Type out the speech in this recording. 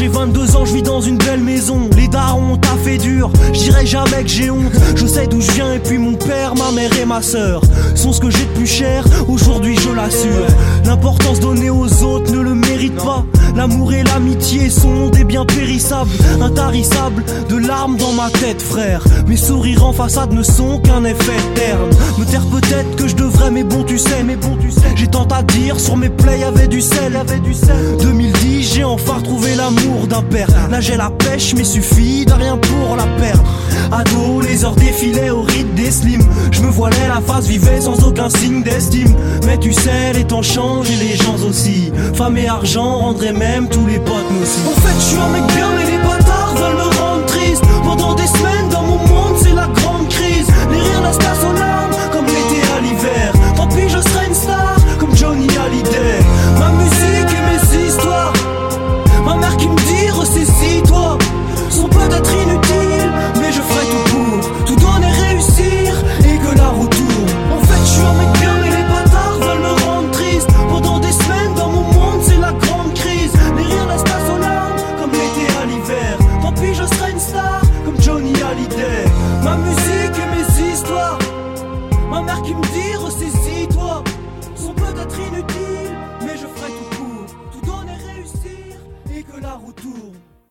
j'ai 22 ans, je vis dans une belle maison. Les darons t'a fait dur, j'irai jamais que j'ai honte. Je sais d'où je viens et puis mon père, ma mère et ma soeur sont ce que j'ai de plus cher. Aujourd'hui, je l'assure. L'importance donnée aux autres ne le mérite pas. L'amour et l'amitié sont des biens périssables, intarissables. De larmes dans ma tête, frère. Mes sourires en façade ne sont qu'un effet terne. Me taire peut-être que je devrais, mais bon, tu sais, mais bon, tu sais. J'ai tant à dire sur mes plays, y du sel, y avait du sel enfin retrouvé l'amour d'un père. Là, la pêche, mais suffit de rien pour la perdre. Ado, les heures défilaient au rythme des slims. Je me voilais la face, vivais sans aucun signe d'estime. Mais tu sais, les temps changent et les gens aussi. Femme et argent rendraient même tous les potes. En fait, je suis un mec bien,